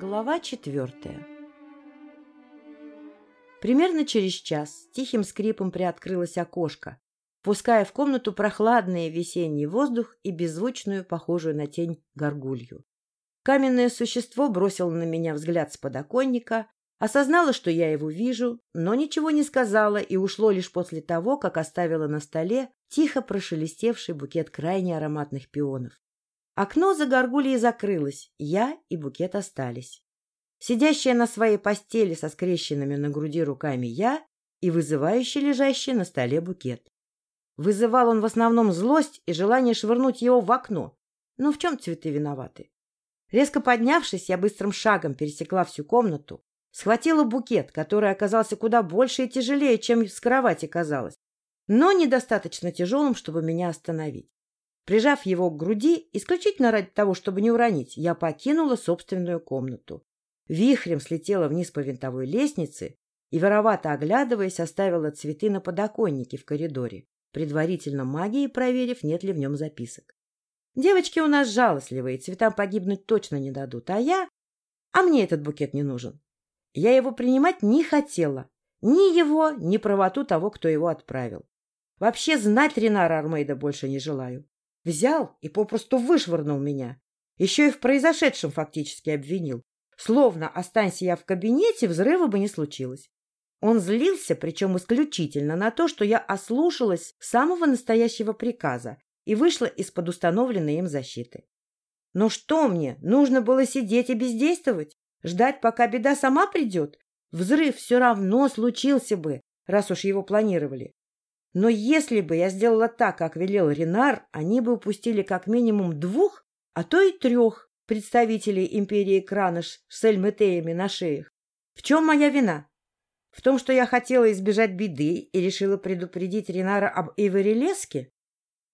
Глава четвертая Примерно через час тихим скрипом приоткрылось окошко, пуская в комнату прохладный весенний воздух и беззвучную, похожую на тень, горгулью. Каменное существо бросило на меня взгляд с подоконника, осознало, что я его вижу, но ничего не сказала и ушло лишь после того, как оставила на столе тихо прошелестевший букет крайне ароматных пионов. Окно за горгульей закрылось, я и букет остались. Сидящая на своей постели со скрещенными на груди руками я и вызывающий лежащий на столе букет. Вызывал он в основном злость и желание швырнуть его в окно. Но в чем цветы виноваты? Резко поднявшись, я быстрым шагом пересекла всю комнату, схватила букет, который оказался куда больше и тяжелее, чем с кровати казалось, но недостаточно тяжелым, чтобы меня остановить. Прижав его к груди, исключительно ради того, чтобы не уронить, я покинула собственную комнату. Вихрем слетела вниз по винтовой лестнице и, воровато оглядываясь, оставила цветы на подоконнике в коридоре, предварительно магией проверив, нет ли в нем записок. Девочки у нас жалостливые, цветам погибнуть точно не дадут, а я... А мне этот букет не нужен. Я его принимать не хотела. Ни его, ни правоту того, кто его отправил. Вообще знать Ренара Армейда больше не желаю. Взял и попросту вышвырнул меня. Еще и в произошедшем фактически обвинил. Словно, останься я в кабинете, взрыва бы не случилось. Он злился, причем исключительно на то, что я ослушалась самого настоящего приказа и вышла из-под установленной им защиты. Но что мне? Нужно было сидеть и бездействовать? Ждать, пока беда сама придет? Взрыв все равно случился бы, раз уж его планировали. Но если бы я сделала так, как велел Ренар, они бы упустили как минимум двух, а то и трех представителей империи Краныш с эльметеями на шеях. В чем моя вина? В том, что я хотела избежать беды и решила предупредить Ренара об Эйвери Леске?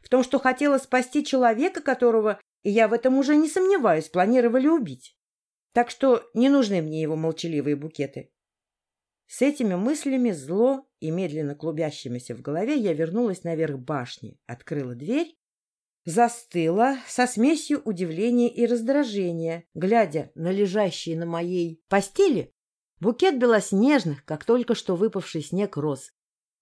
В том, что хотела спасти человека, которого, и я в этом уже не сомневаюсь, планировали убить? Так что не нужны мне его молчаливые букеты. С этими мыслями зло и медленно клубящимися в голове я вернулась наверх башни, открыла дверь, застыла со смесью удивления и раздражения, глядя на лежащий на моей постели букет белоснежных, как только что выпавший снег роз.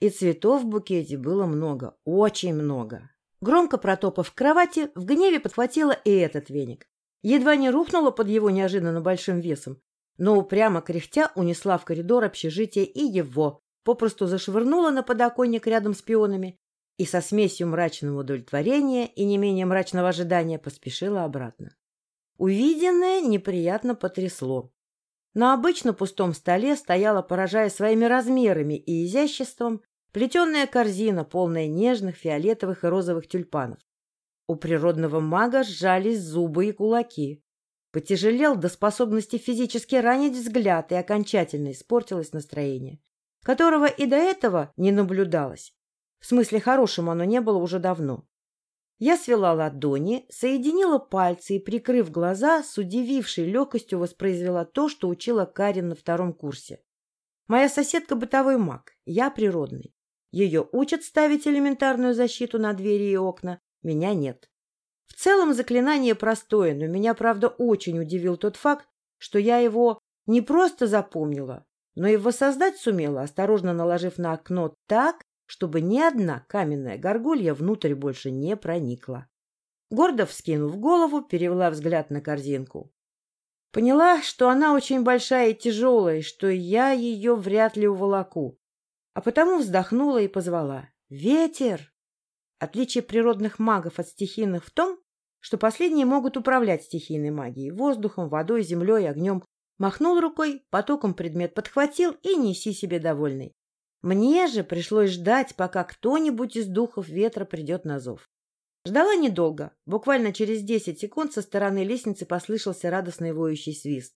И цветов в букете было много, очень много. Громко протопав в кровати, в гневе подхватила и этот веник. Едва не рухнула под его неожиданно большим весом, но упрямо кряхтя унесла в коридор общежития и его, попросту зашвырнула на подоконник рядом с пионами и со смесью мрачного удовлетворения и не менее мрачного ожидания поспешила обратно. Увиденное неприятно потрясло. На обычно пустом столе стояла, поражая своими размерами и изяществом, плетеная корзина, полная нежных фиолетовых и розовых тюльпанов. У природного мага сжались зубы и кулаки. Потяжелел до способности физически ранить взгляд, и окончательно испортилось настроение, которого и до этого не наблюдалось. В смысле, хорошим оно не было уже давно. Я свела ладони, соединила пальцы и, прикрыв глаза, с удивившей легкостью воспроизвела то, что учила Карин на втором курсе. Моя соседка бытовой маг, я природный. Ее учат ставить элементарную защиту на двери и окна, меня нет. В целом заклинание простое, но меня, правда, очень удивил тот факт, что я его не просто запомнила, но и воссоздать сумела, осторожно наложив на окно так, чтобы ни одна каменная горгулья внутрь больше не проникла. Гордо вскинув голову, перевела взгляд на корзинку. Поняла, что она очень большая и тяжелая, что я ее вряд ли уволоку, а потому вздохнула и позвала. «Ветер!» Отличие природных магов от стихийных в том, что последние могут управлять стихийной магией, воздухом, водой, землей, огнем. Махнул рукой, потоком предмет подхватил и неси себе довольный. Мне же пришлось ждать, пока кто-нибудь из духов ветра придет на зов. Ждала недолго. Буквально через десять секунд со стороны лестницы послышался радостный воющий свист.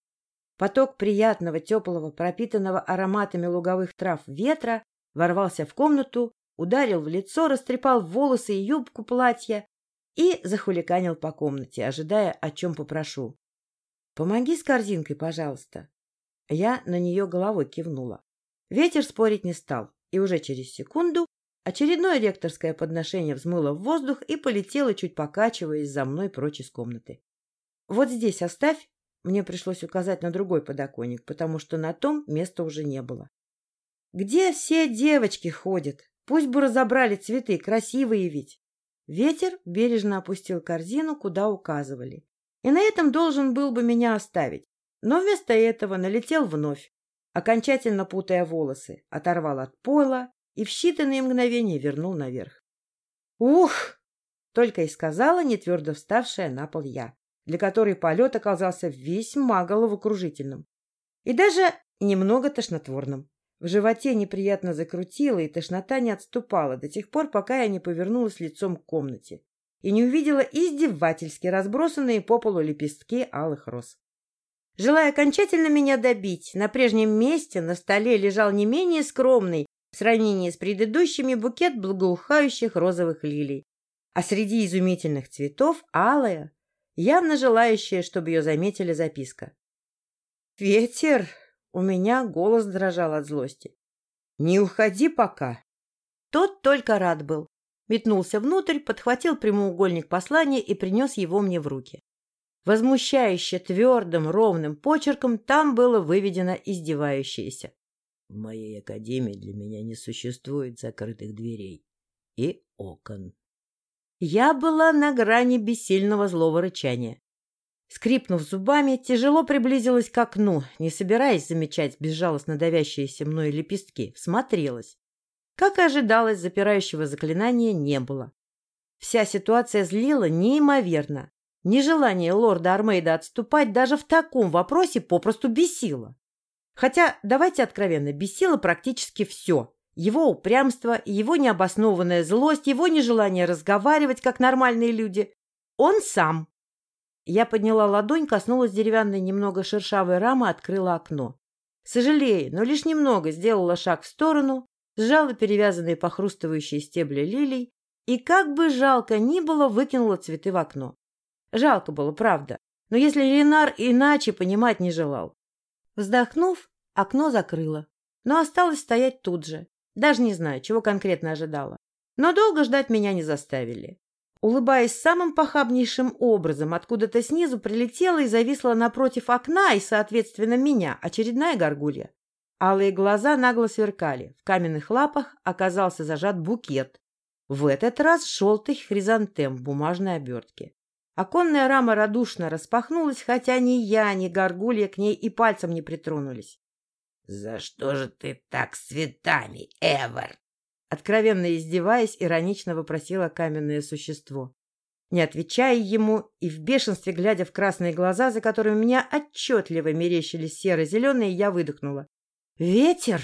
Поток приятного, теплого, пропитанного ароматами луговых трав ветра ворвался в комнату, ударил в лицо, растрепал волосы и юбку платья и захуликанил по комнате, ожидая, о чем попрошу. — Помоги с корзинкой, пожалуйста. Я на нее головой кивнула. Ветер спорить не стал, и уже через секунду очередное ректорское подношение взмыло в воздух и полетело, чуть покачиваясь за мной прочь из комнаты. — Вот здесь оставь, Мне пришлось указать на другой подоконник, потому что на том места уже не было. Где все девочки ходят? Пусть бы разобрали цветы, красивые ведь. Ветер бережно опустил корзину, куда указывали. И на этом должен был бы меня оставить. Но вместо этого налетел вновь, окончательно путая волосы, оторвал от пола и в считанные мгновения вернул наверх. «Ух!» — только и сказала нетвердо вставшая на пол я, для которой полет оказался весьма головокружительным и даже немного тошнотворным. В животе неприятно закрутило, и тошнота не отступала до тех пор, пока я не повернулась лицом к комнате и не увидела издевательски разбросанные по полу лепестки алых роз. Желая окончательно меня добить, на прежнем месте на столе лежал не менее скромный в сравнении с предыдущими букет благоухающих розовых лилий, а среди изумительных цветов алая, явно желающая, чтобы ее заметили записка. «Ветер!» — у меня голос дрожал от злости. «Не уходи пока!» Тот только рад был. Метнулся внутрь, подхватил прямоугольник послания и принес его мне в руки. Возмущающе твердым, ровным почерком там было выведено издевающееся. В моей академии для меня не существует закрытых дверей и окон. Я была на грани бессильного злого рычания. Скрипнув зубами, тяжело приблизилась к окну, не собираясь замечать безжалостно давящиеся мной лепестки, всмотрелась. Как и ожидалось, запирающего заклинания не было. Вся ситуация злила неимоверно. Нежелание лорда Армейда отступать даже в таком вопросе попросту бесило. Хотя, давайте откровенно, бесило практически все. Его упрямство, его необоснованная злость, его нежелание разговаривать, как нормальные люди. Он сам. Я подняла ладонь, коснулась деревянной немного шершавой рамы, открыла окно. Сожалею, но лишь немного сделала шаг в сторону, сжала перевязанные похрустывающие стебли лилий и, как бы жалко ни было, выкинула цветы в окно. Жалко было, правда, но если Ренар иначе понимать не желал. Вздохнув, окно закрыла, но осталось стоять тут же. Даже не знаю, чего конкретно ожидала. Но долго ждать меня не заставили. Улыбаясь самым похабнейшим образом, откуда-то снизу прилетела и зависла напротив окна и, соответственно, меня, очередная горгулья. Алые глаза нагло сверкали. В каменных лапах оказался зажат букет. В этот раз желтый хризантем в бумажной обертке. Оконная рама радушно распахнулась, хотя ни я, ни горгулья к ней и пальцем не притронулись. — За что же ты так с цветами, Эвер? Откровенно издеваясь, иронично вопросило каменное существо. Не отвечая ему и в бешенстве глядя в красные глаза, за которыми меня отчетливо мерещились серо-зеленые, я выдохнула. «Ветер!»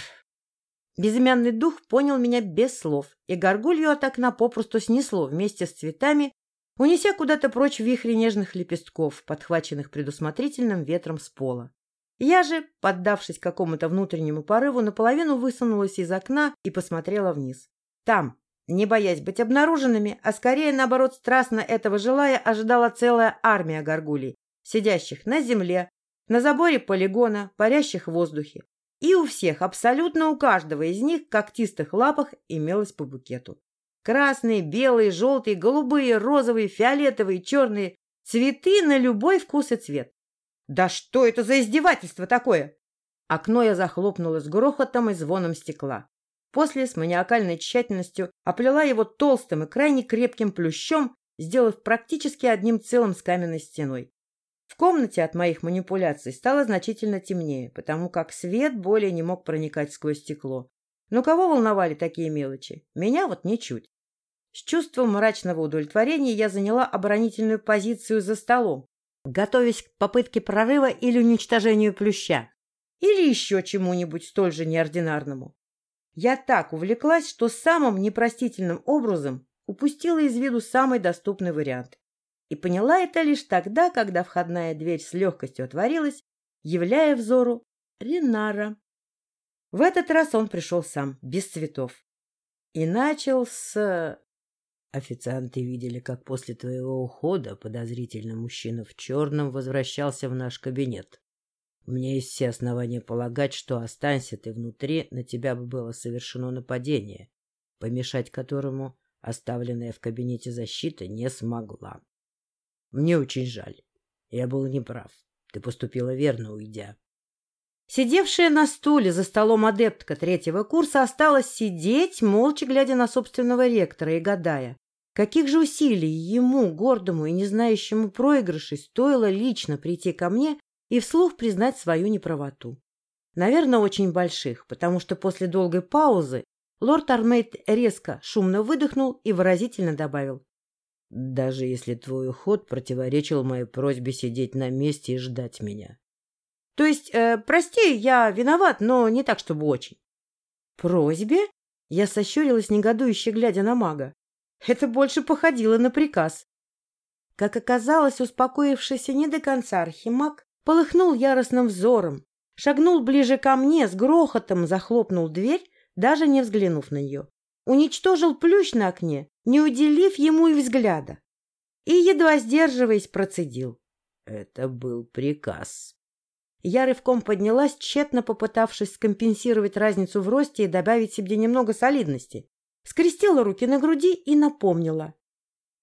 Безымянный дух понял меня без слов, и горгулью от окна попросту снесло вместе с цветами, унеся куда-то прочь вихри нежных лепестков, подхваченных предусмотрительным ветром с пола. Я же, поддавшись какому-то внутреннему порыву, наполовину высунулась из окна и посмотрела вниз. Там, не боясь быть обнаруженными, а скорее, наоборот, страстно этого желая, ожидала целая армия горгулей, сидящих на земле, на заборе полигона, парящих в воздухе. И у всех, абсолютно у каждого из них, когтистых лапах имелось по букету. Красные, белые, желтые, голубые, розовые, фиолетовые, черные. Цветы на любой вкус и цвет. Да что это за издевательство такое? Окно я захлопнула с грохотом и звоном стекла. После с маниакальной тщательностью оплела его толстым и крайне крепким плющом, сделав практически одним целым с каменной стеной. В комнате от моих манипуляций стало значительно темнее, потому как свет более не мог проникать сквозь стекло. Но кого волновали такие мелочи? Меня вот ничуть. С чувством мрачного удовлетворения я заняла оборонительную позицию за столом, готовясь к попытке прорыва или уничтожению плюща. Или еще чему-нибудь столь же неординарному. Я так увлеклась, что самым непростительным образом упустила из виду самый доступный вариант. И поняла это лишь тогда, когда входная дверь с легкостью отворилась, являя взору Ринара. В этот раз он пришел сам, без цветов. И начал с... Официанты видели, как после твоего ухода подозрительный мужчина в черном возвращался в наш кабинет. У меня есть все основания полагать, что останься ты внутри, на тебя бы было совершено нападение, помешать которому оставленная в кабинете защита не смогла. Мне очень жаль. Я был неправ. Ты поступила верно, уйдя. Сидевшая на стуле за столом адептка третьего курса осталась сидеть, молча глядя на собственного ректора и гадая, каких же усилий ему, гордому и не знающему проигрышей, стоило лично прийти ко мне и вслух признать свою неправоту. Наверное, очень больших, потому что после долгой паузы лорд Армейд резко, шумно выдохнул и выразительно добавил. «Даже если твой уход противоречил моей просьбе сидеть на месте и ждать меня». «То есть, э, прости, я виноват, но не так, чтобы очень». «Просьбе?» Я сощурилась, негодующе глядя на мага. Это больше походило на приказ. Как оказалось, успокоившийся не до конца архимаг полыхнул яростным взором, шагнул ближе ко мне, с грохотом захлопнул дверь, даже не взглянув на нее. Уничтожил плющ на окне, не уделив ему и взгляда. И, едва сдерживаясь, процедил. Это был приказ. Я рывком поднялась, тщетно попытавшись скомпенсировать разницу в росте и добавить себе немного солидности. Скрестила руки на груди и напомнила.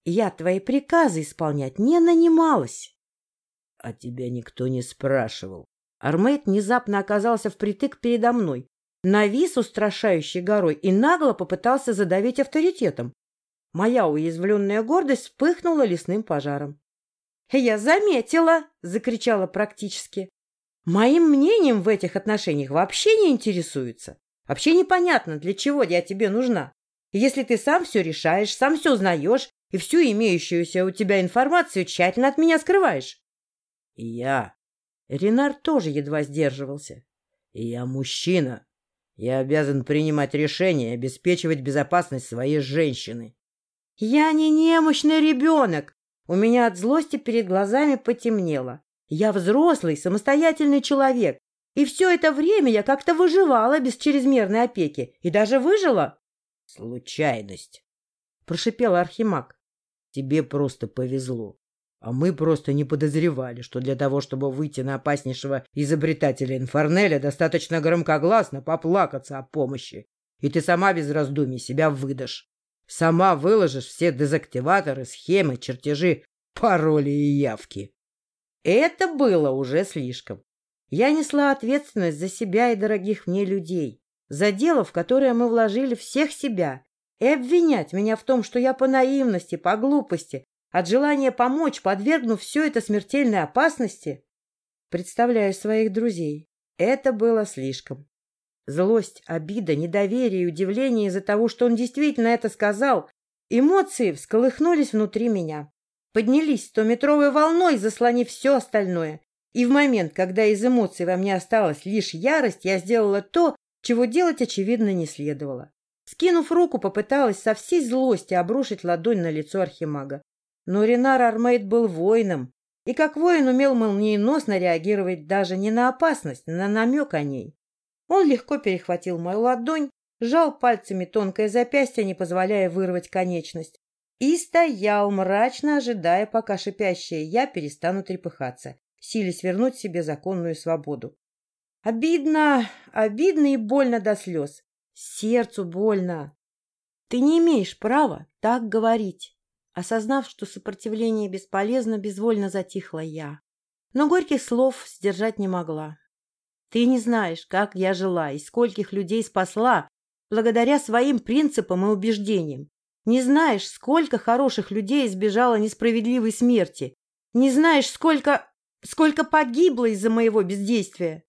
Я твои приказы исполнять не нанималась. — А тебя никто не спрашивал. Армейд внезапно оказался впритык передо мной, навис устрашающей горой и нагло попытался задавить авторитетом. Моя уязвленная гордость вспыхнула лесным пожаром. — Я заметила! — закричала практически. — Моим мнением в этих отношениях вообще не интересуются. Вообще непонятно, для чего я тебе нужна. Если ты сам все решаешь, сам все узнаешь и всю имеющуюся у тебя информацию тщательно от меня скрываешь. — Я Ренар тоже едва сдерживался. «Я мужчина. Я обязан принимать решения и обеспечивать безопасность своей женщины». «Я не немощный ребенок!» У меня от злости перед глазами потемнело. Я взрослый, самостоятельный человек. И все это время я как-то выживала без чрезмерной опеки. И даже выжила. — Случайность, — прошипел Архимаг. — Тебе просто повезло. А мы просто не подозревали, что для того, чтобы выйти на опаснейшего изобретателя Инфорнеля, достаточно громкогласно поплакаться о помощи. И ты сама без раздумий себя выдашь. Сама выложишь все дезактиваторы, схемы, чертежи, пароли и явки. Это было уже слишком. Я несла ответственность за себя и дорогих мне людей, за дело, в которое мы вложили всех себя, и обвинять меня в том, что я по наивности, по глупости от желания помочь, подвергнув все это смертельной опасности? Представляю своих друзей. Это было слишком. Злость, обида, недоверие и удивление из-за того, что он действительно это сказал, эмоции всколыхнулись внутри меня. Поднялись стометровой волной, заслонив все остальное. И в момент, когда из эмоций во мне осталась лишь ярость, я сделала то, чего делать, очевидно, не следовало. Скинув руку, попыталась со всей злости обрушить ладонь на лицо архимага. Но Ренар Армейд был воином, и как воин умел молниеносно реагировать даже не на опасность, на намек о ней. Он легко перехватил мою ладонь, сжал пальцами тонкое запястье, не позволяя вырвать конечность, и стоял, мрачно ожидая, пока шипящая я перестану трепыхаться, силясь вернуть себе законную свободу. Обидно, обидно и больно до слез. Сердцу больно. Ты не имеешь права так говорить. Осознав, что сопротивление бесполезно, безвольно затихла я. Но горьких слов сдержать не могла. Ты не знаешь, как я жила и скольких людей спасла благодаря своим принципам и убеждениям. Не знаешь, сколько хороших людей избежало несправедливой смерти. Не знаешь, сколько... сколько погибло из-за моего бездействия.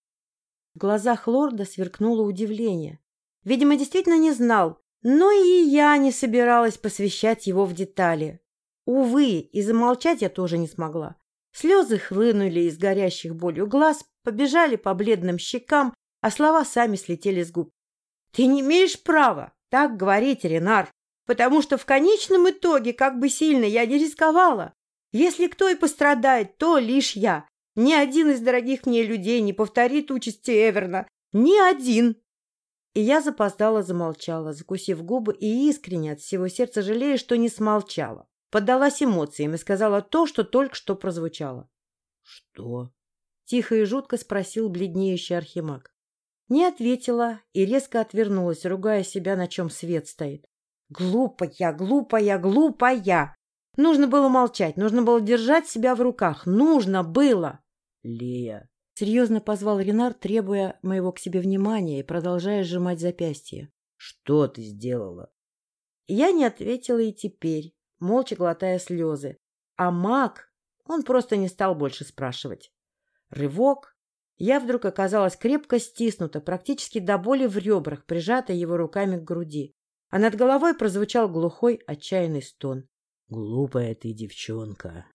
В глазах лорда сверкнуло удивление. Видимо, действительно не знал, но и я не собиралась посвящать его в детали. Увы, и замолчать я тоже не смогла. Слезы хлынули из горящих болью глаз, побежали по бледным щекам, а слова сами слетели с губ. «Ты не имеешь права так говорить, Ренар, потому что в конечном итоге, как бы сильно я не рисковала, если кто и пострадает, то лишь я. Ни один из дорогих мне людей не повторит участи Эверна. Ни один!» И я запоздала замолчала, закусив губы и искренне от всего сердца жалея, что не смолчала. Поддалась эмоциям и сказала то, что только что прозвучало. — Что? — тихо и жутко спросил бледнеющий архимаг. Не ответила и резко отвернулась, ругая себя, на чем свет стоит. Глупая, глупая, глупая! Нужно было молчать, нужно было держать себя в руках. Нужно было! Лия. Серьезно позвал Ренар, требуя моего к себе внимания и продолжая сжимать запястье. Что ты сделала? Я не ответила и теперь, молча глотая слезы. А маг, он просто не стал больше спрашивать. Рывок. Я вдруг оказалась крепко стиснута, практически до боли в ребрах, прижата его руками к груди. А над головой прозвучал глухой, отчаянный стон. — Глупая ты девчонка.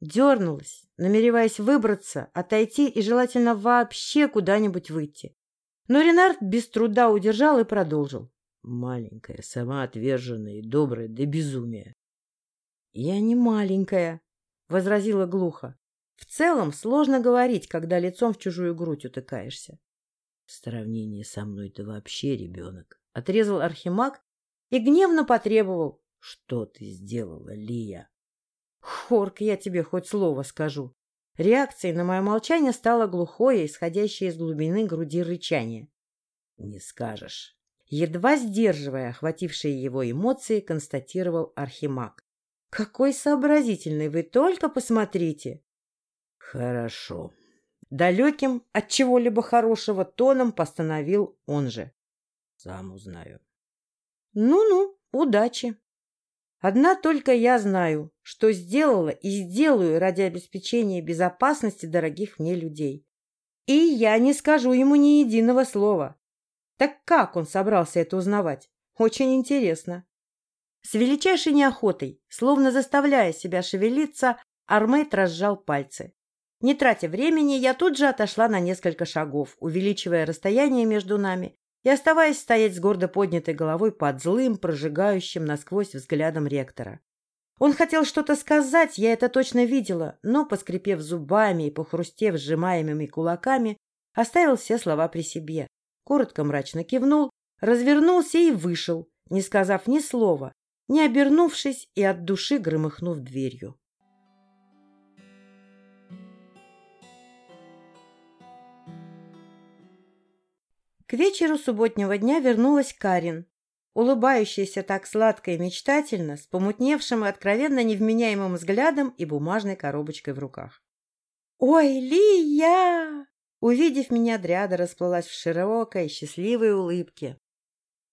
Дернулась, намереваясь выбраться, отойти и желательно вообще куда-нибудь выйти. Но Ренард без труда удержал и продолжил. Маленькая, самоотверженная и добрая до безумия. — Я не маленькая, — возразила глухо. В целом сложно говорить, когда лицом в чужую грудь утыкаешься. — В сравнении со мной ты вообще ребенок. Отрезал Архимаг и гневно потребовал. — Что ты сделала, Лия? — Хорк, я тебе хоть слово скажу. Реакцией на мое молчание стало глухое, исходящее из глубины груди рычание. — Не скажешь. Едва сдерживая охватившие его эмоции, констатировал Архимаг. — Какой сообразительный вы, только посмотрите! — Хорошо. Далеким от чего-либо хорошего тоном постановил он же. — Сам узнаю. Ну — удачи. Одна только я знаю, что сделала и сделаю ради обеспечения безопасности дорогих мне людей. И я не скажу ему ни единого слова. Так как он собрался это узнавать? Очень интересно. С величайшей неохотой, словно заставляя себя шевелиться, Армейд разжал пальцы. Не тратя времени, я тут же отошла на несколько шагов, увеличивая расстояние между нами и оставаясь стоять с гордо поднятой головой под злым, прожигающим насквозь взглядом ректора. Он хотел что-то сказать, я это точно видела, но, поскрипев зубами и похрустев сжимаемыми кулаками, оставил все слова при себе, коротко мрачно кивнул, развернулся и вышел, не сказав ни слова, не обернувшись и от души громыхнув дверью. К вечеру субботнего дня вернулась Карин, улыбающаяся так сладко и мечтательно, с помутневшим и откровенно невменяемым взглядом и бумажной коробочкой в руках. «Ой, Лия!» Увидев меня, дряда расплылась в широкой, счастливой улыбке.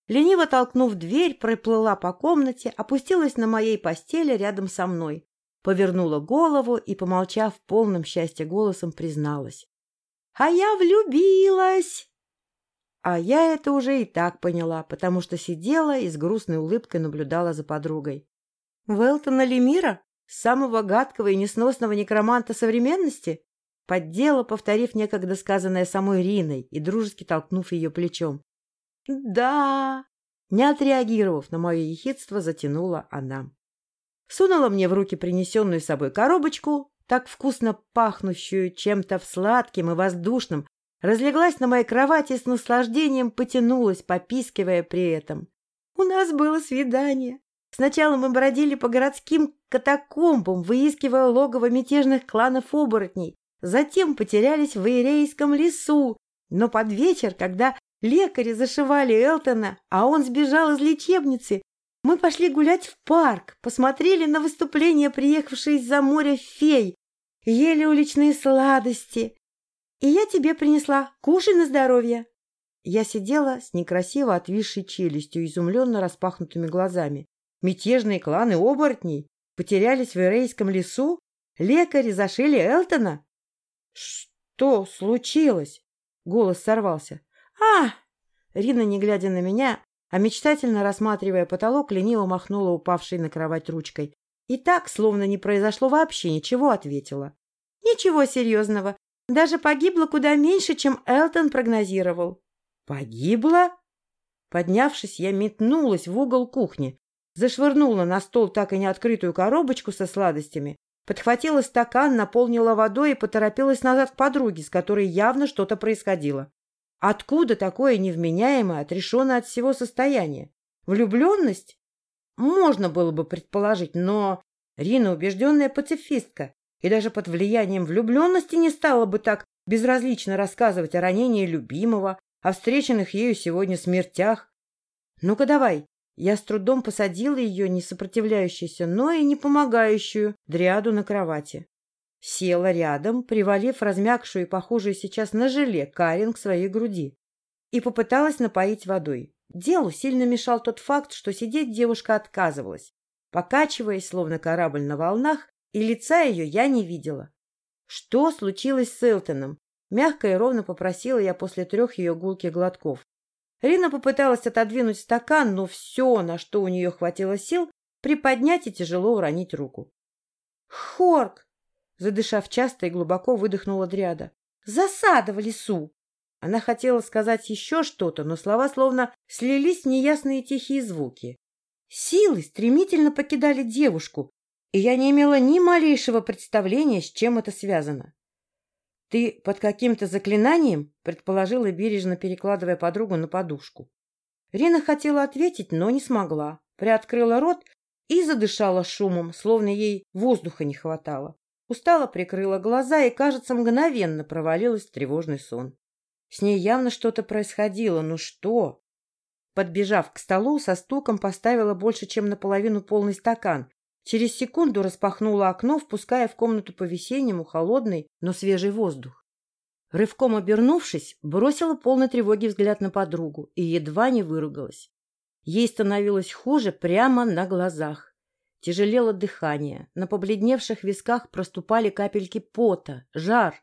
Лениво толкнув дверь, проплыла по комнате, опустилась на моей постели рядом со мной, повернула голову и, помолчав полным счастья голосом, призналась. — А я влюбилась! А я это уже и так поняла, потому что сидела и с грустной улыбкой наблюдала за подругой. Велтона Лемира? Самого гадкого и несносного некроманта современности? Поддела, повторив некогда сказанное самой Риной и дружески толкнув ее плечом. «Да!» Не отреагировав на мое ехидство, затянула она. Сунула мне в руки принесенную с собой коробочку, так вкусно пахнущую чем-то сладким и воздушным, разлеглась на моей кровати с наслаждением потянулась, попискивая при этом. У нас было свидание. Сначала мы бродили по городским катакомбам, выискивая логово мятежных кланов оборотней, Затем потерялись в Иерейском лесу. Но под вечер, когда лекари зашивали Элтона, а он сбежал из лечебницы, мы пошли гулять в парк, посмотрели на выступление приехавшей из-за моря фей, ели уличные сладости. И я тебе принесла. Кушай на здоровье. Я сидела с некрасиво отвисшей челюстью, изумленно распахнутыми глазами. Мятежные кланы оборотней потерялись в Ирейском лесу? Лекари зашили Элтона? «Что случилось?» Голос сорвался. «А!» Рина, не глядя на меня, а мечтательно рассматривая потолок, лениво махнула упавшей на кровать ручкой. И так, словно не произошло вообще ничего, ответила. «Ничего серьезного. Даже погибло куда меньше, чем Элтон прогнозировал». «Погибло?» Поднявшись, я метнулась в угол кухни, зашвырнула на стол так и не открытую коробочку со сладостями Подхватила стакан, наполнила водой и поторопилась назад к подруге, с которой явно что-то происходило. Откуда такое невменяемое, отрешенное от всего состояние? Влюбленность? Можно было бы предположить, но Рина убежденная пацифистка и даже под влиянием влюбленности не стала бы так безразлично рассказывать о ранении любимого, о встреченных ею сегодня смертях. Ну-ка давай, я с трудом посадила ее, не сопротивляющуюся, но и не помогающую, дряду на кровати. Села рядом, привалив размягшую и похожую сейчас на желе Карин к своей груди, и попыталась напоить водой. Делу сильно мешал тот факт, что сидеть девушка отказывалась, покачиваясь, словно корабль на волнах, и лица ее я не видела. Что случилось с Элтоном? Мягко и ровно попросила я после трех ее гулких глотков. Рина попыталась отодвинуть стакан, но все, на что у нее хватило сил, приподнять и тяжело уронить руку. «Хорк!» — задышав часто и глубоко, выдохнула Дриада. «Засада в лесу!» Она хотела сказать еще что-то, но слова словно слились в неясные тихие звуки. Силы стремительно покидали девушку, и я не имела ни малейшего представления, с чем это связано. — Ты под каким-то заклинанием? — предположила бережно, перекладывая подругу на подушку. Рина хотела ответить, но не смогла. Приоткрыла рот и задышала шумом, словно ей воздуха не хватало. Устало прикрыла глаза и, кажется, мгновенно провалилась в тревожный сон. С ней явно что-то происходило, но что? Подбежав к столу, со стуком поставила больше, чем наполовину полный стакан Через секунду распахнула окно, впуская в комнату по-весеннему холодный, но свежий воздух. Рывком обернувшись, бросила полной тревоги взгляд на подругу и едва не выругалась. Ей становилось хуже прямо на глазах. Тяжелело дыхание, на побледневших висках проступали капельки пота, жар.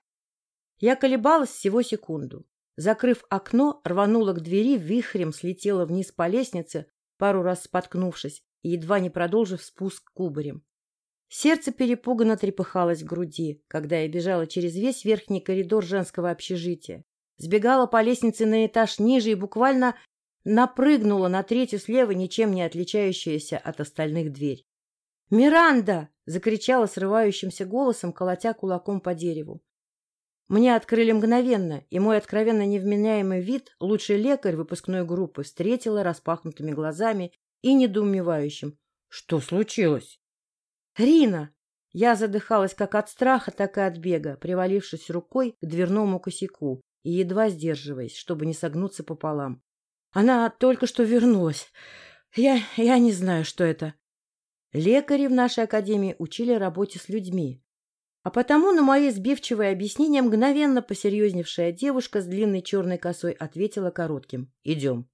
Я колебалась всего секунду. Закрыв окно, рванула к двери, вихрем слетела вниз по лестнице, пару раз споткнувшись, едва не продолжив спуск кубарем. Сердце перепуганно трепыхалось в груди, когда я бежала через весь верхний коридор женского общежития. Сбегала по лестнице на этаж ниже и буквально напрыгнула на третью слева, ничем не отличающуюся от остальных дверь. «Миранда!» — закричала срывающимся голосом, колотя кулаком по дереву. Мне открыли мгновенно, и мой откровенно невменяемый вид, лучший лекарь выпускной группы, встретила распахнутыми глазами и недоумевающим. Что случилось? Рина! Я задыхалась как от страха, так и от бега, привалившись рукой к дверному косяку и едва сдерживаясь, чтобы не согнуться пополам. Она только что вернулась. Я, я не знаю, что это. Лекари в нашей академии учили работе с людьми. А потому на мои сбивчивые объяснения мгновенно посерьезневшая девушка с длинной черной косой ответила коротким «Идем».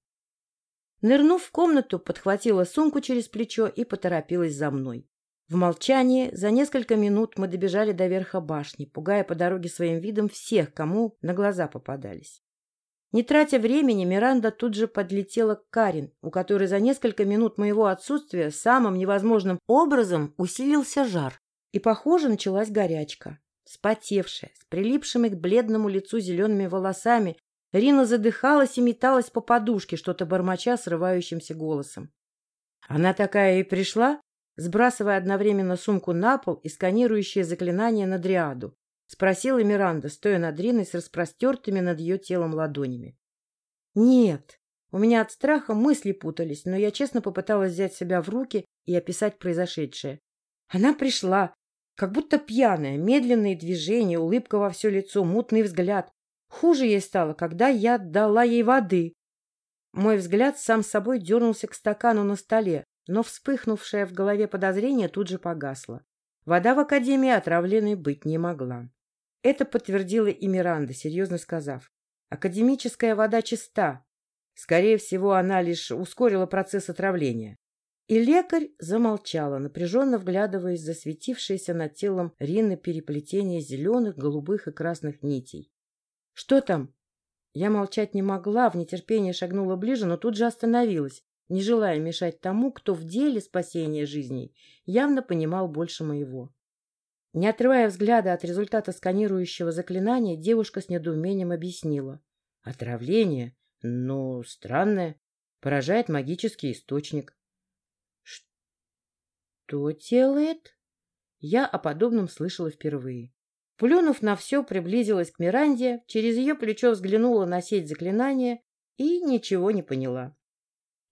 Нырнув в комнату, подхватила сумку через плечо и поторопилась за мной. В молчании за несколько минут мы добежали до верха башни, пугая по дороге своим видом всех, кому на глаза попадались. Не тратя времени, Миранда тут же подлетела к Карин, у которой за несколько минут моего отсутствия самым невозможным образом усилился жар. И, похоже, началась горячка. Спотевшая, с прилипшими к бледному лицу зелеными волосами, Рина задыхалась и металась по подушке, что-то бормоча срывающимся голосом. Она такая и пришла, сбрасывая одновременно сумку на пол и сканирующее заклинание на дриаду. Спросила Миранда, стоя над Риной с распростертыми над ее телом ладонями. «Нет». У меня от страха мысли путались, но я честно попыталась взять себя в руки и описать произошедшее. Она пришла, как будто пьяная, медленные движения, улыбка во все лицо, мутный взгляд. Хуже ей стало, когда я дала ей воды. Мой взгляд сам собой дернулся к стакану на столе, но вспыхнувшее в голове подозрение тут же погасло. Вода в академии отравленной быть не могла. Это подтвердила и Миранда, серьезно сказав. Академическая вода чиста. Скорее всего, она лишь ускорила процесс отравления. И лекарь замолчала, напряженно вглядываясь в засветившееся над телом Рины переплетение зеленых, голубых и красных нитей. «Что там?» Я молчать не могла, в нетерпении шагнула ближе, но тут же остановилась, не желая мешать тому, кто в деле спасения жизней явно понимал больше моего. Не отрывая взгляда от результата сканирующего заклинания, девушка с недоумением объяснила. «Отравление? Ну, странное. Поражает магический источник». «Что делает?» Я о подобном слышала впервые. Плюнув на все, приблизилась к Миранде, через ее плечо взглянула на сеть заклинания и ничего не поняла.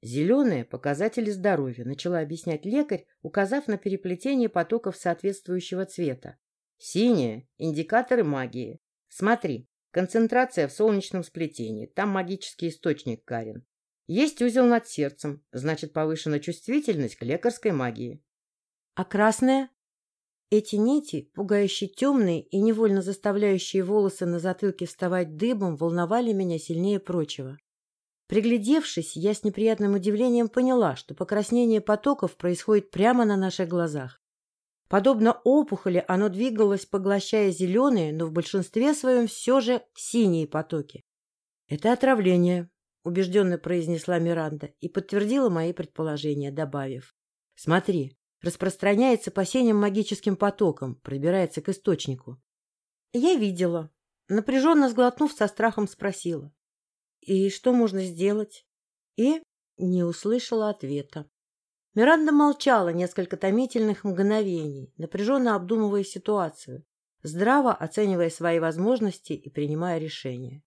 «Зеленые — показатели здоровья», — начала объяснять лекарь, указав на переплетение потоков соответствующего цвета. «Синие — индикаторы магии. Смотри, концентрация в солнечном сплетении, там магический источник, Карин. Есть узел над сердцем, значит, повышена чувствительность к лекарской магии». «А красная?» Эти нити, пугающие темные и невольно заставляющие волосы на затылке вставать дыбом, волновали меня сильнее прочего. Приглядевшись, я с неприятным удивлением поняла, что покраснение потоков происходит прямо на наших глазах. Подобно опухоли, оно двигалось, поглощая зеленые, но в большинстве своем все же синие потоки. — Это отравление, — убежденно произнесла Миранда и подтвердила мои предположения, добавив. — Смотри, распространяется по синим магическим потокам, пробирается к источнику. Я видела. Напряженно сглотнув, со страхом спросила. — И что можно сделать? И не услышала ответа. Миранда молчала несколько томительных мгновений, напряженно обдумывая ситуацию, здраво оценивая свои возможности и принимая решения.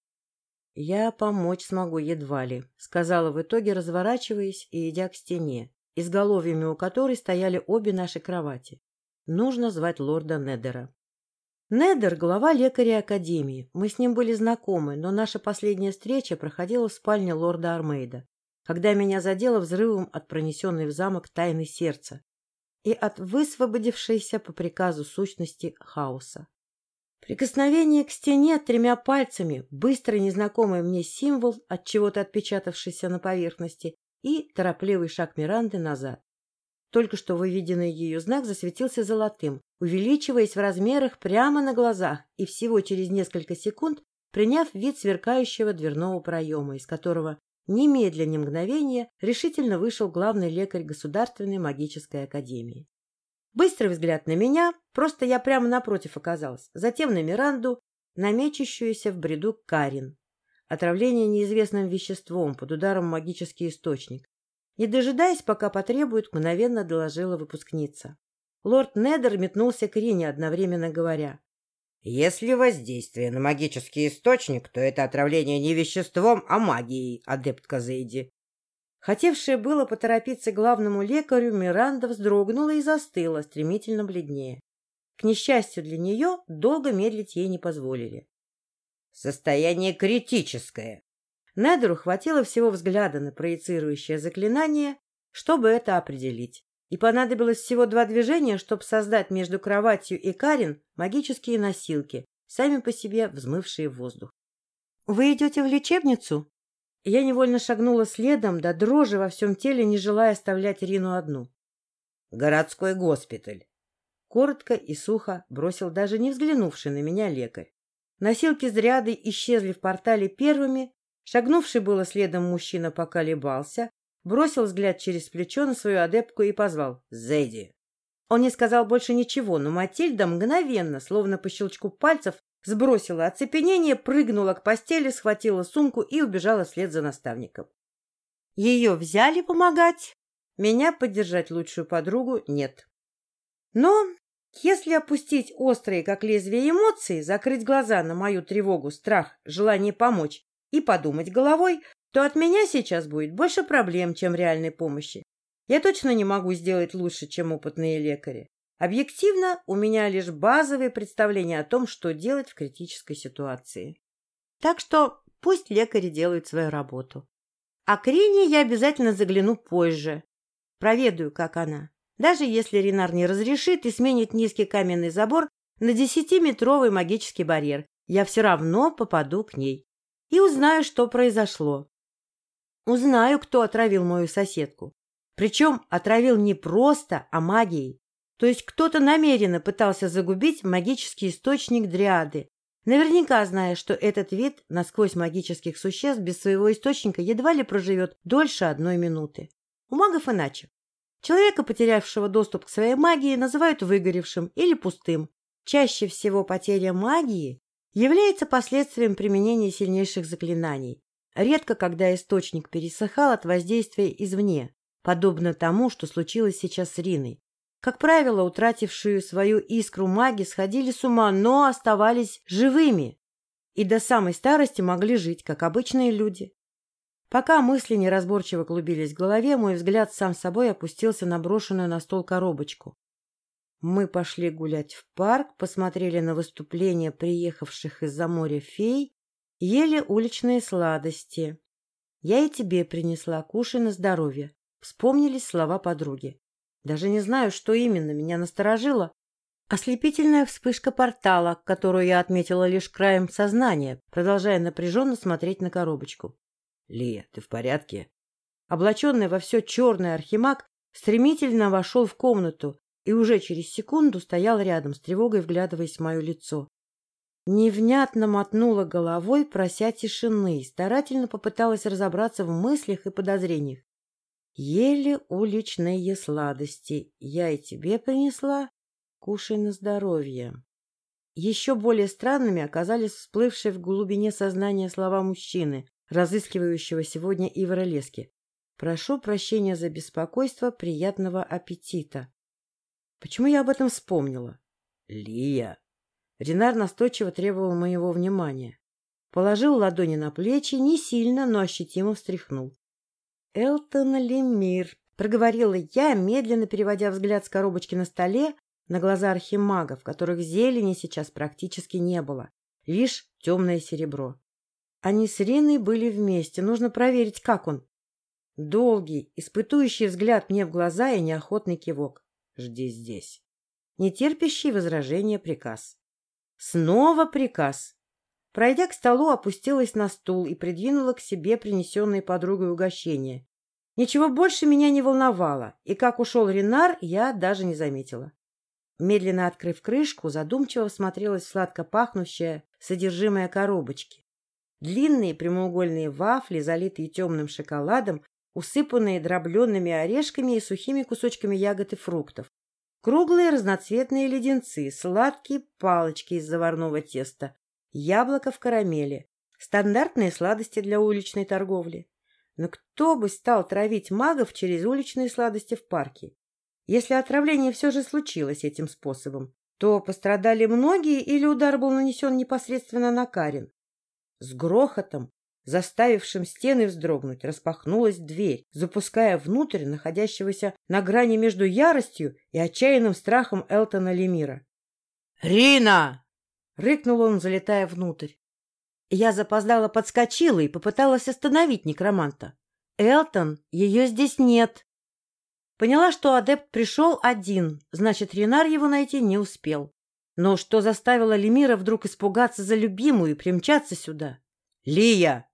«Я помочь смогу едва ли», — сказала в итоге, разворачиваясь и идя к стене, изголовьями у которой стояли обе наши кровати. Нужно звать лорда Недера. Недер — глава лекаря Академии. Мы с ним были знакомы, но наша последняя встреча проходила в спальне лорда Армейда когда меня задело взрывом от пронесенной в замок тайны сердца и от высвободившейся по приказу сущности хаоса. Прикосновение к стене тремя пальцами, быстрый незнакомый мне символ, от чего-то отпечатавшийся на поверхности, и торопливый шаг Миранды назад. Только что выведенный ее знак засветился золотым, увеличиваясь в размерах прямо на глазах и всего через несколько секунд приняв вид сверкающего дверного проема, из которого Немедленно мгновения решительно вышел главный лекарь Государственной магической академии. Быстрый взгляд на меня, просто я прямо напротив оказалась, затем на Миранду, намечащуюся в бреду Карин. Отравление неизвестным веществом под ударом магический источник. Не дожидаясь, пока потребует, мгновенно доложила выпускница. Лорд Недер метнулся к Рине, одновременно говоря. Если воздействие на магический источник, то это отравление не веществом, а магией, адепт Казейди. Хотевшая было поторопиться главному лекарю, Миранда вздрогнула и застыла, стремительно бледнее. К несчастью для нее, долго медлить ей не позволили. Состояние критическое. Недеру хватило всего взгляда на проецирующее заклинание, чтобы это определить и понадобилось всего два движения, чтобы создать между кроватью и Карин магические носилки, сами по себе взмывшие в воздух. — Вы идете в лечебницу? Я невольно шагнула следом, до дрожи во всем теле, не желая оставлять Ирину одну. — Городской госпиталь. Коротко и сухо бросил даже не взглянувший на меня лекарь. Носилки с рядой исчезли в портале первыми, шагнувший было следом мужчина поколебался, бросил взгляд через плечо на свою адепку и позвал «Зэдди». Он не сказал больше ничего, но Матильда мгновенно, словно по щелчку пальцев, сбросила оцепенение, прыгнула к постели, схватила сумку и убежала вслед за наставником. Ее взяли помогать, меня поддержать лучшую подругу нет. Но если опустить острые, как лезвие, эмоции, закрыть глаза на мою тревогу, страх, желание помочь и подумать головой, то от меня сейчас будет больше проблем, чем реальной помощи. Я точно не могу сделать лучше, чем опытные лекари. Объективно, у меня лишь базовые представления о том, что делать в критической ситуации. Так что пусть лекари делают свою работу. А к Рине я обязательно загляну позже. Проведаю, как она. Даже если Ренар не разрешит и сменит низкий каменный забор на десятиметровый магический барьер, я все равно попаду к ней. И узнаю, что произошло. Узнаю, кто отравил мою соседку. Причем отравил не просто, а магией. То есть кто-то намеренно пытался загубить магический источник дриады, наверняка зная, что этот вид насквозь магических существ без своего источника едва ли проживет дольше одной минуты. У магов иначе. Человека, потерявшего доступ к своей магии, называют выгоревшим или пустым. Чаще всего потеря магии является последствием применения сильнейших заклинаний, Редко, когда источник пересыхал от воздействия извне, подобно тому, что случилось сейчас с Риной. Как правило, утратившую свою искру маги сходили с ума, но оставались живыми и до самой старости могли жить, как обычные люди. Пока мысли неразборчиво клубились в голове, мой взгляд сам собой опустился на брошенную на стол коробочку. Мы пошли гулять в парк, посмотрели на выступление приехавших из-за моря фей Ели уличные сладости. Я и тебе принесла, кушай на здоровье. Вспомнились слова подруги. Даже не знаю, что именно меня насторожило. Ослепительная вспышка портала, которую я отметила лишь краем сознания, продолжая напряженно смотреть на коробочку. — Лия, ты в порядке? Облаченный во все черный архимаг стремительно вошел в комнату и уже через секунду стоял рядом, с тревогой вглядываясь в мое лицо. Невнятно мотнула головой, прося тишины, и старательно попыталась разобраться в мыслях и подозрениях. Еле уличные сладости. Я и тебе принесла. Кушай на здоровье. Еще более странными оказались всплывшие в глубине сознания слова мужчины, разыскивающего сегодня Ивара Лески. Прошу прощения за беспокойство, приятного аппетита. Почему я об этом вспомнила? Лия. Ренар настойчиво требовал моего внимания. Положил ладони на плечи, не сильно, но ощутимо встряхнул. Элтон Лемир, проговорила я, медленно переводя взгляд с коробочки на столе на глаза архимага, в которых зелени сейчас практически не было, лишь темное серебро. Они с Риной были вместе, нужно проверить, как он. Долгий, испытующий взгляд мне в глаза и неохотный кивок. «Жди здесь». Нетерпящий возражения приказ. Снова приказ. Пройдя к столу, опустилась на стул и придвинула к себе принесенные подругой угощение. Ничего больше меня не волновало, и как ушел Ренар, я даже не заметила. Медленно открыв крышку, задумчиво смотрелась сладко пахнущее содержимое коробочки. Длинные прямоугольные вафли, залитые темным шоколадом, усыпанные дробленными орешками и сухими кусочками ягод и фруктов. Круглые разноцветные леденцы, сладкие палочки из заварного теста, яблоко в карамели. Стандартные сладости для уличной торговли. Но кто бы стал травить магов через уличные сладости в парке? Если отравление все же случилось этим способом, то пострадали многие или удар был нанесен непосредственно на Карин? С грохотом заставившим стены вздрогнуть, распахнулась дверь, запуская внутрь находящегося на грани между яростью и отчаянным страхом Элтона Лемира. «Рина!» — рыкнул он, залетая внутрь. Я запоздала подскочила и попыталась остановить некроманта. «Элтон, ее здесь нет!» Поняла, что адепт пришел один, значит, Ренар его найти не успел. Но что заставило Лемира вдруг испугаться за любимую и примчаться сюда? «Лия!»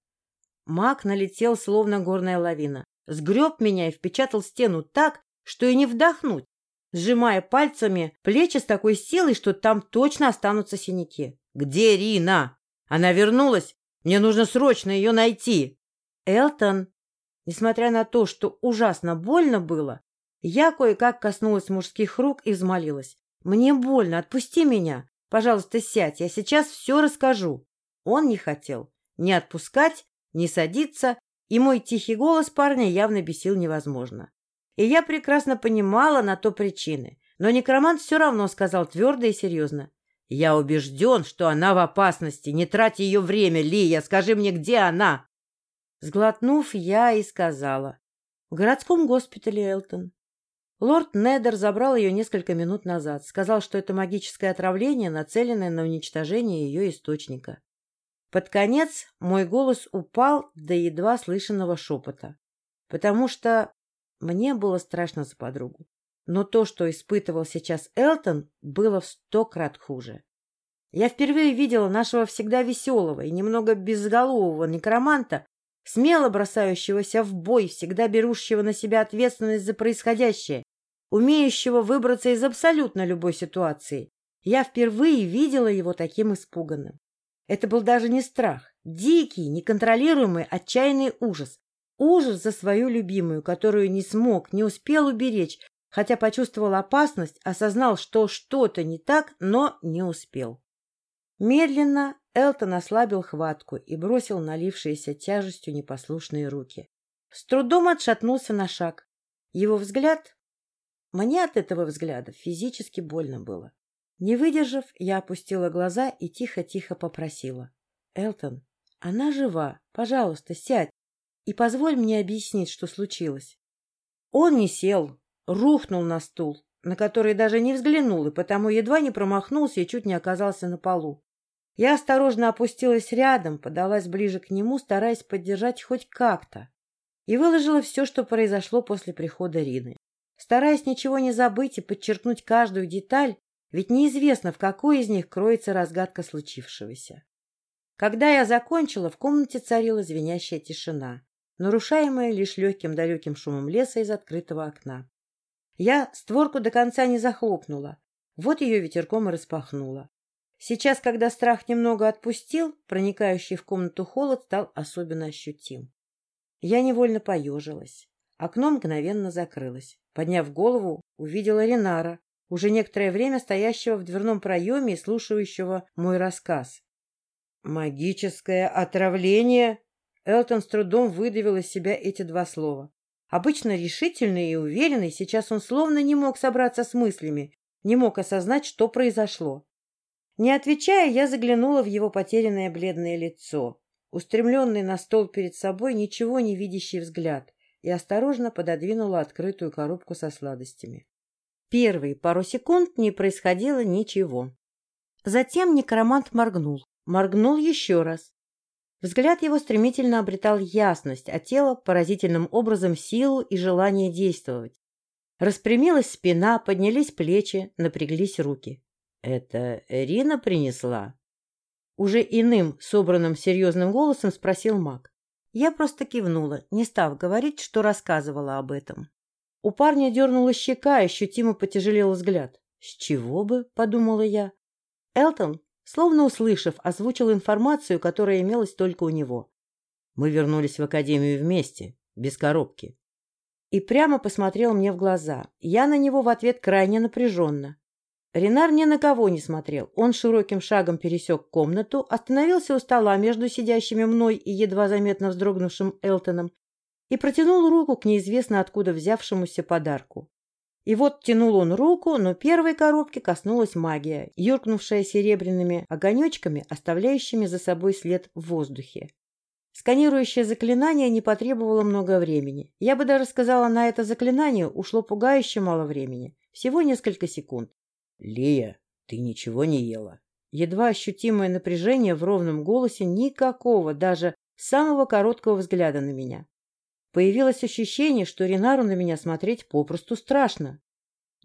Маг налетел, словно горная лавина. Сгреб меня и впечатал стену так, что и не вдохнуть, сжимая пальцами плечи с такой силой, что там точно останутся синяки. «Где Рина? Она вернулась? Мне нужно срочно ее найти!» «Элтон!» Несмотря на то, что ужасно больно было, я кое-как коснулась мужских рук и взмолилась. «Мне больно, отпусти меня! Пожалуйста, сядь, я сейчас все расскажу!» Он не хотел ни отпускать, не садиться, и мой тихий голос парня явно бесил невозможно. И я прекрасно понимала на то причины, но некромант все равно сказал твердо и серьезно. «Я убежден, что она в опасности. Не трать ее время, Лия. Скажи мне, где она?» Сглотнув, я и сказала. «В городском госпитале, Элтон». Лорд Недер забрал ее несколько минут назад. Сказал, что это магическое отравление, нацеленное на уничтожение ее источника. Под конец мой голос упал до едва слышанного шепота, потому что мне было страшно за подругу. Но то, что испытывал сейчас Элтон, было в сто крат хуже. Я впервые видела нашего всегда веселого и немного безголового некроманта, смело бросающегося в бой, всегда берущего на себя ответственность за происходящее, умеющего выбраться из абсолютно любой ситуации. Я впервые видела его таким испуганным. Это был даже не страх, дикий, неконтролируемый, отчаянный ужас. Ужас за свою любимую, которую не смог, не успел уберечь, хотя почувствовал опасность, осознал, что что-то не так, но не успел. Медленно Элтон ослабил хватку и бросил налившиеся тяжестью непослушные руки. С трудом отшатнулся на шаг. Его взгляд... Мне от этого взгляда физически больно было. Не выдержав, я опустила глаза и тихо-тихо попросила. — Элтон, она жива. Пожалуйста, сядь и позволь мне объяснить, что случилось. Он не сел, рухнул на стул, на который даже не взглянул, и потому едва не промахнулся и чуть не оказался на полу. Я осторожно опустилась рядом, подалась ближе к нему, стараясь поддержать хоть как-то, и выложила все, что произошло после прихода Рины. Стараясь ничего не забыть и подчеркнуть каждую деталь, ведь неизвестно, в какой из них кроется разгадка случившегося. Когда я закончила, в комнате царила звенящая тишина, нарушаемая лишь легким далеким шумом леса из открытого окна. Я створку до конца не захлопнула, вот ее ветерком и распахнула. Сейчас, когда страх немного отпустил, проникающий в комнату холод стал особенно ощутим. Я невольно поежилась. Окно мгновенно закрылось. Подняв голову, увидела Ренара, уже некоторое время стоящего в дверном проеме и слушающего мой рассказ. «Магическое отравление!» Элтон с трудом выдавил из себя эти два слова. Обычно решительный и уверенный, сейчас он словно не мог собраться с мыслями, не мог осознать, что произошло. Не отвечая, я заглянула в его потерянное бледное лицо, устремленный на стол перед собой ничего не видящий взгляд, и осторожно пододвинула открытую коробку со сладостями. Первые пару секунд не происходило ничего. Затем некромант моргнул. Моргнул еще раз. Взгляд его стремительно обретал ясность, а тело поразительным образом силу и желание действовать. Распрямилась спина, поднялись плечи, напряглись руки. «Это Рина принесла?» Уже иным, собранным серьезным голосом спросил маг. Я просто кивнула, не став говорить, что рассказывала об этом. У парня дернула щека, ощутимо потяжелел взгляд. «С чего бы?» — подумала я. Элтон, словно услышав, озвучил информацию, которая имелась только у него. Мы вернулись в академию вместе, без коробки. И прямо посмотрел мне в глаза. Я на него в ответ крайне напряженно. Ренар ни на кого не смотрел. Он широким шагом пересек комнату, остановился у стола между сидящими мной и едва заметно вздрогнувшим Элтоном и протянул руку к неизвестно откуда взявшемуся подарку. И вот тянул он руку, но первой коробки коснулась магия, юркнувшая серебряными огонечками, оставляющими за собой след в воздухе. Сканирующее заклинание не потребовало много времени. Я бы даже сказала, на это заклинание ушло пугающе мало времени. Всего несколько секунд. Лия, ты ничего не ела. Едва ощутимое напряжение в ровном голосе, никакого, даже самого короткого взгляда на меня. Появилось ощущение, что Ренару на меня смотреть попросту страшно.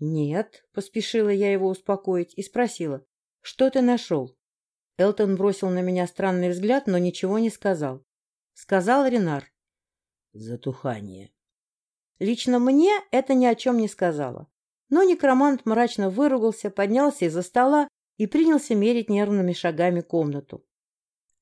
«Нет», — поспешила я его успокоить и спросила, «что ты нашел?» Элтон бросил на меня странный взгляд, но ничего не сказал. Сказал Ренар. «Затухание». Лично мне это ни о чем не сказала. Но некромант мрачно выругался, поднялся из-за стола и принялся мерить нервными шагами комнату.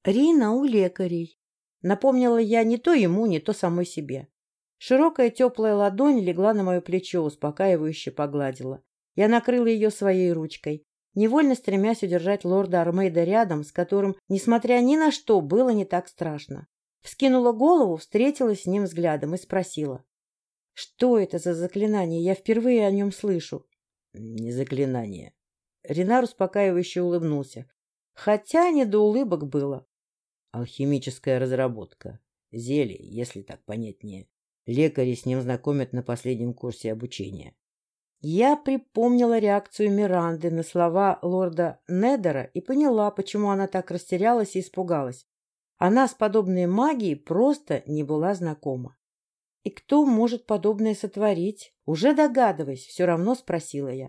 «Рина у лекарей», — напомнила я не то ему, не то самой себе. Широкая теплая ладонь легла на мое плечо, успокаивающе погладила. Я накрыла ее своей ручкой, невольно стремясь удержать лорда Армейда рядом, с которым, несмотря ни на что, было не так страшно. Вскинула голову, встретилась с ним взглядом и спросила. Что это за заклинание? Я впервые о нем слышу. Не заклинание. Ренар успокаивающе улыбнулся. Хотя не до улыбок было. Алхимическая разработка. Зелье, если так понятнее. Лекари с ним знакомят на последнем курсе обучения. Я припомнила реакцию Миранды на слова лорда Недера и поняла, почему она так растерялась и испугалась. Она с подобной магией просто не была знакома. И кто может подобное сотворить? Уже догадываясь, все равно спросила я.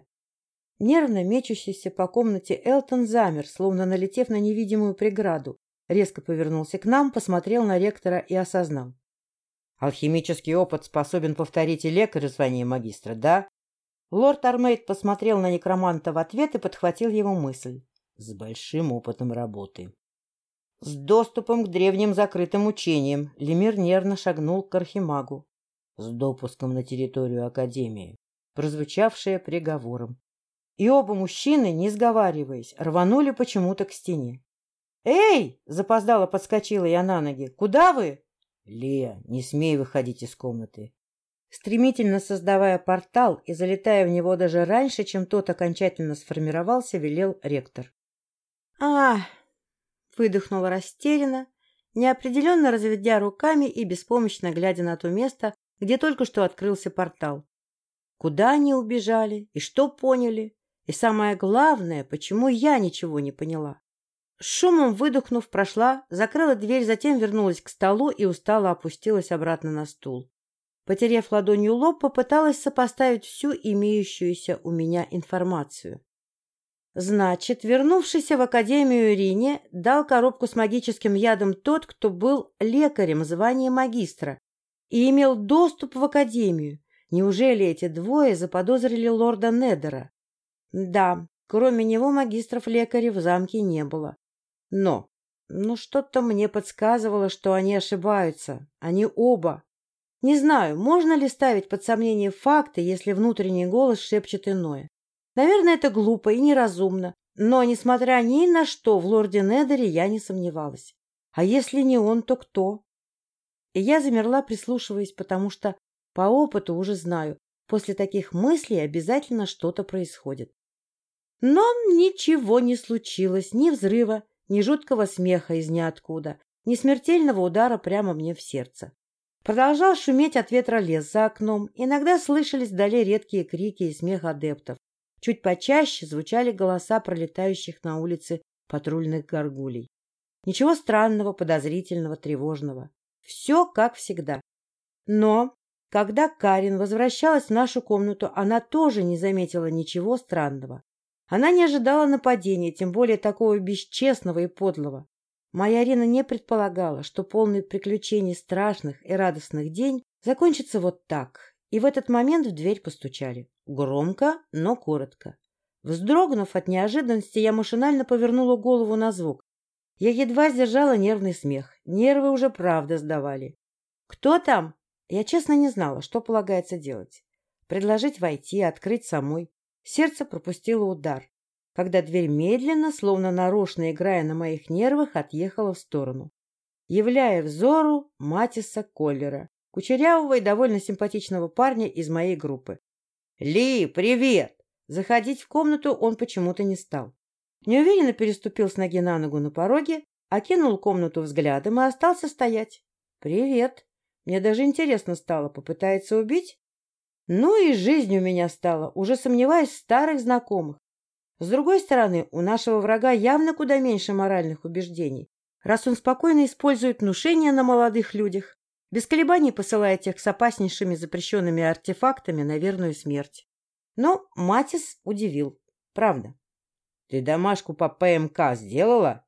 Нервно мечущийся по комнате Элтон замер, словно налетев на невидимую преграду. Резко повернулся к нам, посмотрел на ректора и осознал. «Алхимический опыт способен повторить и лекарь звание магистра, да?» Лорд Армейд посмотрел на некроманта в ответ и подхватил его мысль. «С большим опытом работы». С доступом к древним закрытым учениям Лемир нервно шагнул к архимагу. С допуском на территорию Академии, прозвучавшее приговором. И оба мужчины, не сговариваясь, рванули почему-то к стене. «Эй!» — запоздало подскочила я на ноги. «Куда вы?» «Лея, не смей выходить из комнаты». Стремительно создавая портал и залетая в него даже раньше, чем тот окончательно сформировался, велел ректор. «А, Выдохнула растерянно, неопределенно разведя руками и беспомощно глядя на то место, где только что открылся портал. Куда они убежали и что поняли? И самое главное, почему я ничего не поняла? шумом выдохнув, прошла, закрыла дверь, затем вернулась к столу и устало опустилась обратно на стул. Потерев ладонью лоб, попыталась сопоставить всю имеющуюся у меня информацию. Значит, вернувшийся в Академию Ирине дал коробку с магическим ядом тот, кто был лекарем звания магистра и имел доступ в Академию. Неужели эти двое заподозрили лорда Недера? Да, кроме него магистров-лекарей в замке не было. Но, ну что-то мне подсказывало, что они ошибаются. Они оба. Не знаю, можно ли ставить под сомнение факты, если внутренний голос шепчет иное. Наверное, это глупо и неразумно, но, несмотря ни на что, в лорде Недере я не сомневалась. А если не он, то кто? И я замерла, прислушиваясь, потому что по опыту уже знаю, после таких мыслей обязательно что-то происходит. Но ничего не случилось, ни взрыва, ни жуткого смеха из ниоткуда, ни смертельного удара прямо мне в сердце. Продолжал шуметь от ветра лес за окном, иногда слышались вдали редкие крики и смех адептов. Чуть почаще звучали голоса пролетающих на улице патрульных горгулей. Ничего странного, подозрительного, тревожного. Все как всегда. Но, когда Карин возвращалась в нашу комнату, она тоже не заметила ничего странного. Она не ожидала нападения, тем более такого бесчестного и подлого. Моя Арина не предполагала, что полный приключений страшных и радостных день закончится вот так. И в этот момент в дверь постучали. Громко, но коротко. Вздрогнув от неожиданности, я машинально повернула голову на звук. Я едва сдержала нервный смех. Нервы уже правда сдавали. «Кто там?» Я честно не знала, что полагается делать. Предложить войти, открыть самой. Сердце пропустило удар, когда дверь медленно, словно нарочно играя на моих нервах, отъехала в сторону, являя взору Матиса Коллера, кучерявого и довольно симпатичного парня из моей группы. «Ли, привет!» Заходить в комнату он почему-то не стал. Неуверенно переступил с ноги на ногу на пороге, окинул комнату взглядом и остался стоять. «Привет!» Мне даже интересно стало, попытается убить? Ну и жизнь у меня стала, уже сомневаясь в старых знакомых. С другой стороны, у нашего врага явно куда меньше моральных убеждений, раз он спокойно использует внушения на молодых людях без колебаний посылая тех с опаснейшими запрещенными артефактами на верную смерть. Но Матис удивил. Правда. Ты домашку по ПМК сделала?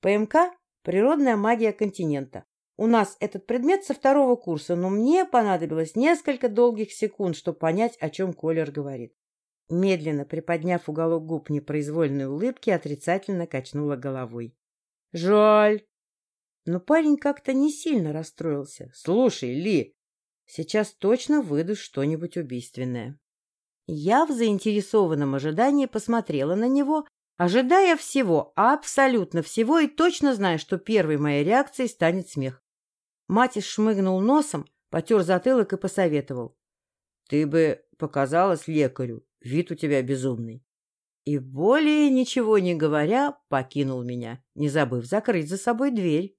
ПМК – природная магия континента. У нас этот предмет со второго курса, но мне понадобилось несколько долгих секунд, чтобы понять, о чем Колер говорит. Медленно приподняв уголок губ непроизвольной улыбки, отрицательно качнула головой. «Жаль, но парень как-то не сильно расстроился. «Слушай, Ли, сейчас точно выйду что-нибудь убийственное». Я в заинтересованном ожидании посмотрела на него, ожидая всего, абсолютно всего, и точно зная, что первой моей реакцией станет смех. Матис шмыгнул носом, потер затылок и посоветовал. — Ты бы показалась лекарю, вид у тебя безумный. И более ничего не говоря, покинул меня, не забыв закрыть за собой дверь.